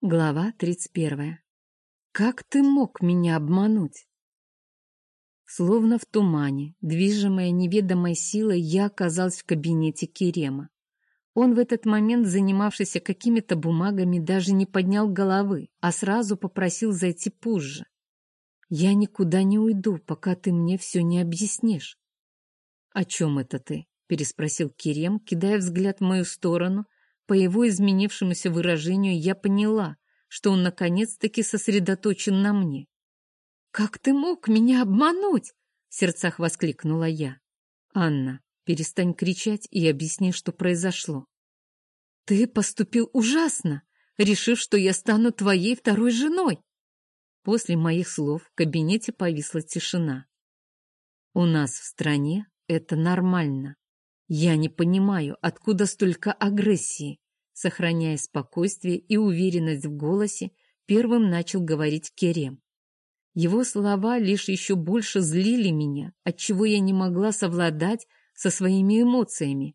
Глава 31. Как ты мог меня обмануть? Словно в тумане, движимая неведомой силой, я оказалась в кабинете Керема. Он в этот момент, занимавшийся какими-то бумагами, даже не поднял головы, а сразу попросил зайти позже. «Я никуда не уйду, пока ты мне все не объяснишь». «О чем это ты?» — переспросил Керем, кидая взгляд в мою сторону — по его изменившемуся выражению я поняла, что он наконец-таки сосредоточен на мне. «Как ты мог меня обмануть?» — в сердцах воскликнула я. «Анна, перестань кричать и объясни, что произошло». «Ты поступил ужасно, решив, что я стану твоей второй женой». После моих слов в кабинете повисла тишина. «У нас в стране это нормально. Я не понимаю, откуда столько агрессии. Сохраняя спокойствие и уверенность в голосе, первым начал говорить Керем. Его слова лишь еще больше злили меня, отчего я не могла совладать со своими эмоциями.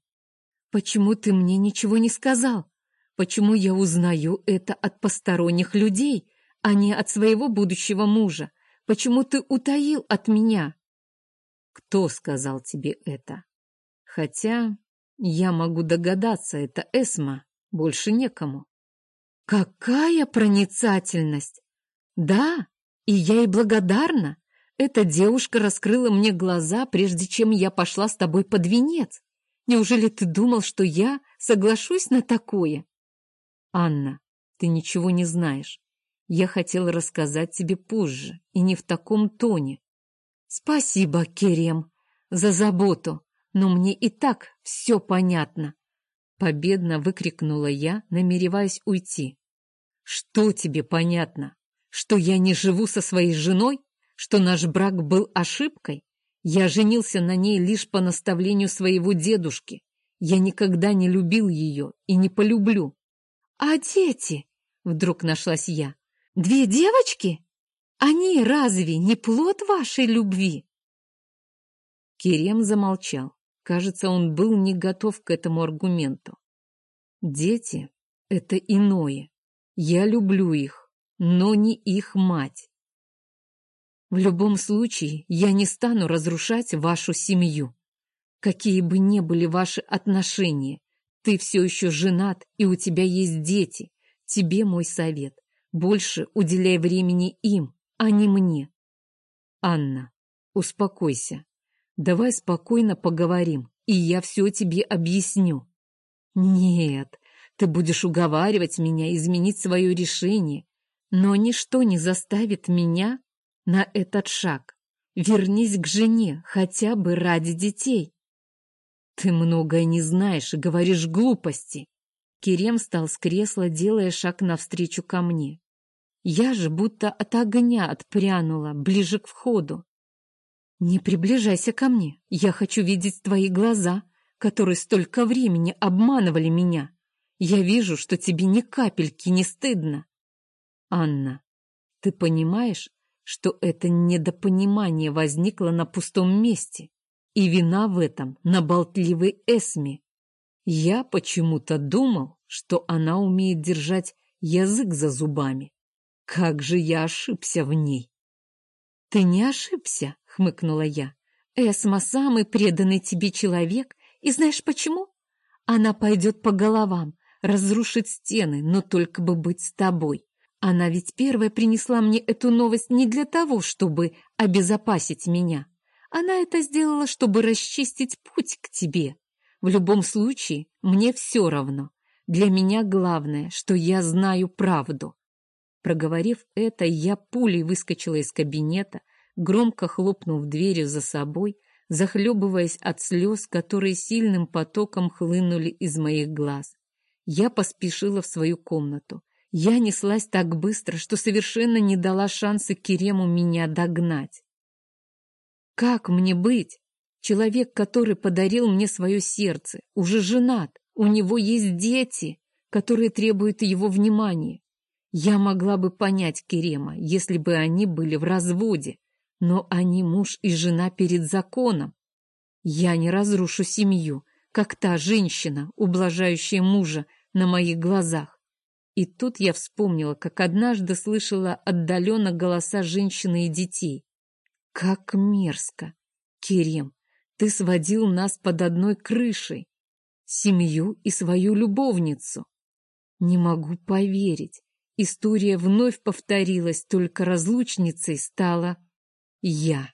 «Почему ты мне ничего не сказал? Почему я узнаю это от посторонних людей, а не от своего будущего мужа? Почему ты утаил от меня?» «Кто сказал тебе это?» Хотя я могу догадаться, это Эсма, больше некому. Какая проницательность! Да, и я ей благодарна. Эта девушка раскрыла мне глаза, прежде чем я пошла с тобой под венец. Неужели ты думал, что я соглашусь на такое? Анна, ты ничего не знаешь. Я хотела рассказать тебе позже, и не в таком тоне. Спасибо, Керем, за заботу но мне и так все понятно. Победно выкрикнула я, намереваясь уйти. Что тебе понятно? Что я не живу со своей женой? Что наш брак был ошибкой? Я женился на ней лишь по наставлению своего дедушки. Я никогда не любил ее и не полюблю. А дети? Вдруг нашлась я. Две девочки? Они разве не плод вашей любви? Керем замолчал. Кажется, он был не готов к этому аргументу. Дети — это иное. Я люблю их, но не их мать. В любом случае, я не стану разрушать вашу семью. Какие бы ни были ваши отношения, ты все еще женат, и у тебя есть дети. Тебе мой совет. Больше уделяй времени им, а не мне. Анна, успокойся. Давай спокойно поговорим, и я все тебе объясню. Нет, ты будешь уговаривать меня изменить свое решение, но ничто не заставит меня на этот шаг. Вернись к жене, хотя бы ради детей. Ты многое не знаешь и говоришь глупости. Керем встал с кресла, делая шаг навстречу ко мне. Я же будто от огня отпрянула, ближе к входу. «Не приближайся ко мне. Я хочу видеть твои глаза, которые столько времени обманывали меня. Я вижу, что тебе ни капельки не стыдно». «Анна, ты понимаешь, что это недопонимание возникло на пустом месте, и вина в этом на болтливой Эсме. Я почему-то думал, что она умеет держать язык за зубами. Как же я ошибся в ней!» «Ты не ошибся», — хмыкнула я. «Эсма самый преданный тебе человек, и знаешь почему? Она пойдет по головам, разрушит стены, но только бы быть с тобой. Она ведь первая принесла мне эту новость не для того, чтобы обезопасить меня. Она это сделала, чтобы расчистить путь к тебе. В любом случае, мне все равно. Для меня главное, что я знаю правду. Проговорив это, я пулей выскочила из кабинета, громко хлопнув дверью за собой, захлебываясь от слез, которые сильным потоком хлынули из моих глаз. Я поспешила в свою комнату. Я неслась так быстро, что совершенно не дала шанса Керему меня догнать. Как мне быть? Человек, который подарил мне свое сердце, уже женат, у него есть дети, которые требуют его внимания. Я могла бы понять Керема, если бы они были в разводе, но они муж и жена перед законом. Я не разрушу семью, как та женщина, ублажающая мужа на моих глазах. И тут я вспомнила, как однажды слышала отдаленно голоса женщины и детей. Как мерзко! Керем, ты сводил нас под одной крышей, семью и свою любовницу. Не могу поверить. История вновь повторилась, только разлучницей стала я.